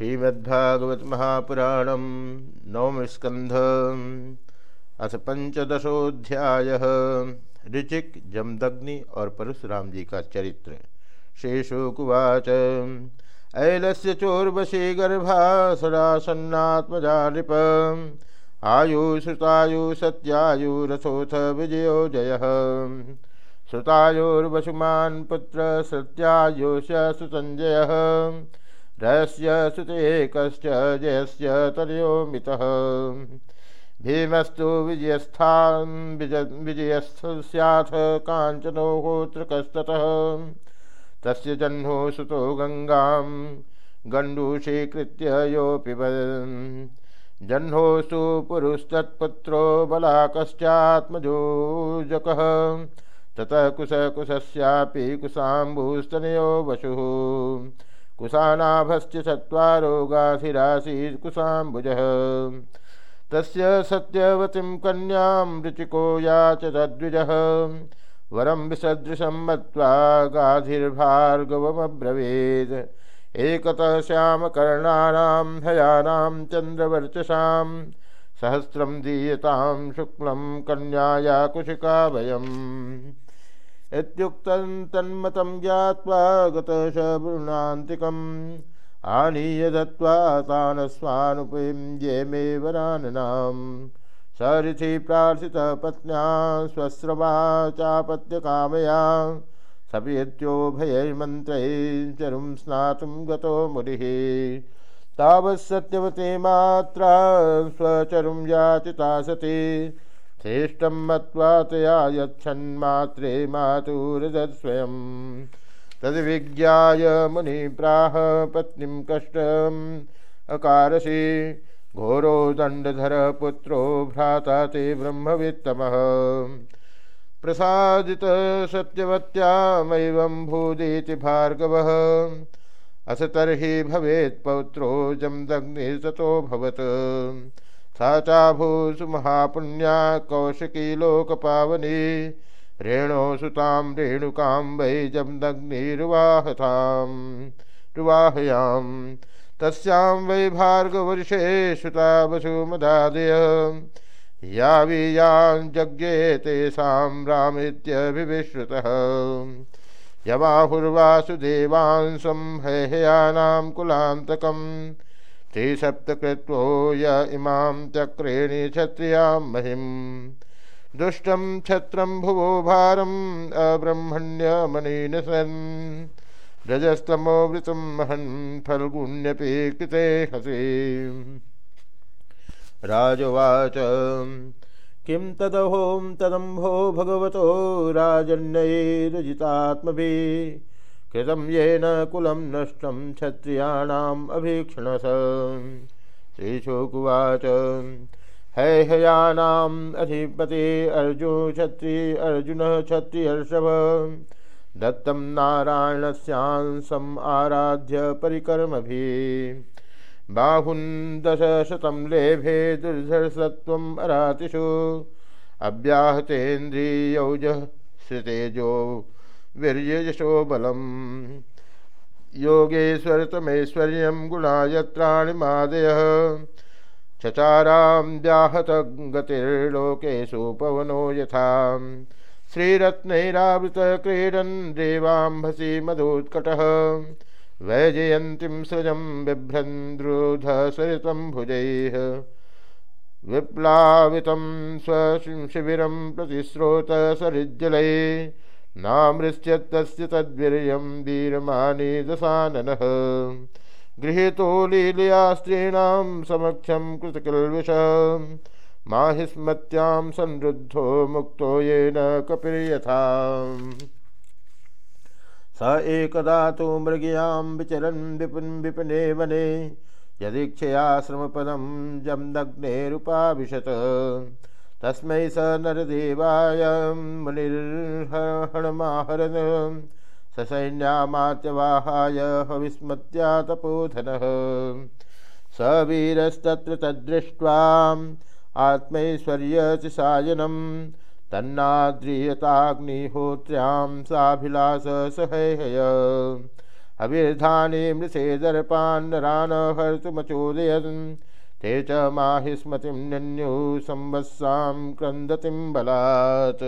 श्रीमद्भागवत महापुराणम नवम स्कंध अथ पंचदशोध्याय ऋचिक, जमदग्नि और परशुराम जी का चरित्र। शेषुकुवाच। ऐलस्य चोर्वशी गर्भा सदासन्नात्मजा नृप आयुश्रुतायु सत्यायुरथोऽथ विजयो जयः श्रुतायुर्वसुमान् पुत्र सत्यायुष सुसञ्जयः सुते कश्च जयस्य तनयो मितः भीमस्तु विजयस्थान् विजयस्थ काञ्चनो होत्रकस्ततः तस्य जह्नो सुतो गङ्गां गण्डूषीकृत्य योऽपि जह्नोऽस्तु पुरुस्तत्पुत्रो बलाकश्चात्मजोजकः। ततः कुशकुशस्यापि कुशाम्बुस्तनयो वशुः। कुशानाभश्च चत्वारो गाधिरासीत् कुशाम्बुजः। तस्य सत्यवतीं कन्यां ऋचिको याच तद्विजः वरं विसदृशं मत्वा गाधिर्भार्गवमब्रवीत्। एकतः श्यामकर्णानां, हयानां, चन्द्रवर्चसां, सहस्रं दीयतां शुक्लं कन्याया कुशिका वयम् इत्युक्तं तन्मतं ज्ञात्वा गतः वरुणान्तिकम् आनीय दत्त्वा तानस्वानुपीं ये मे वराननां सरिथि प्रार्थितः पत्न्या स्वस्रवा चापत्यकामया सपीत्योभयैर्मन्त्रैः चरुं स्नातुं गतो मुनिः सत्यवती मात्रा स्वचरुं याचिता सती श्रेष्ठं मत्वा तया यच्छन्मात्रे मातुरदस्वयं तद्विज्ञाय मुनिप्राह पत्नीं कष्टम्। अकारसि घोरो दण्डधर पुत्रो भ्राता ते ब्रह्मवित्तमः। प्रसादित सत्यवत्यामैवं भूदिति भार्गवः। अथ तर्हि भवेत् पौत्रो जमदग्निस्ततो सा चाभूसु महापुण्या कौशिकी लोकपावनी रेणो सुतां रेणुकां वै जमदग्निर्वाहतां रुवाहयां तस्यां वै भार्गवर्षे सुता वसुमदादय यावीयाञ्जज्ञे तेषां रामित्यभिविश्रुतः। यमाहुर्वासुदेवांसं हैहयानां कुलान्तकम्। त्रिसप्तकृत्वो य इमां चक्रेणि क्षत्रियाँ महिं। दुष्टं छत्रं भुवो भारम् अब्रह्मण्यमनेन सन् रजस्तमोवृतं महन् फल्गुण्यपि कृते हसि। राजवाच, किं तदहों तदम्भो भगवतो राजन्यैरजितात्मभिः कृतं येन कुलं नष्टं क्षत्रियाणाम् अभीक्षणस। श्रीशोकुवाच। हैहयानाम् अधिपते अर्जुन क्षत्रि, अर्जुनः क्षत्रियर्षभ दत्तं नारायणस्यांसम् आराध्य परिकर्मभिः। बाहुन् दशशतं लेभे दुर्धर्षत्वम् अरातिषु। अव्याहतेन्द्रियौजः श्रुतेजो वीर्यशो बलम योगेश्वर तमेश्वर्य गुणायत्राणि मादय। चचारां व्याहत गतिर्लोकेशु पवनो यथा। श्रीरत्नैरावृत क्रीडन् देवाम्भसि मधोत्कटः। वैजयन्तीं सृजं बिभ्रन्द्रुधसरितं भुजैः। विप्लावितं स्वशिबिरं प्रतिस्रोतसरिज्जलैः नामृश्यत्तस्य तद्वीर्यं वीरमानी दशाननः गृहीतो लीलया स्त्रीणां समक्षं कृतकिल्विष माहिस्मत्यां संरुद्धो मुक्तो येन कपिर्यथा। स एकदा तु मृगयां विचरन् विपुन् विपने वने यदीक्षयाश्रमपदं जम्दग्नेरुपाविशत्। तस्मै स नरदेवाय मुनिर्हणमाहरन्। ससैन्यामात्यवाहाय हविस्मत्या तपोधनः स वीरस्तत्र तद्दृष्ट्वा आत्मैश्वर्यतिसायनं तन्नाद्रियताग्निहोत्र्यां साभिलास सहय अविर्धाने मृषे दर्पान्नरान हर्तुमचोदयन् ते च माहि स्मतिं नन्यु संवत्सां क्रन्दतिं बलात्।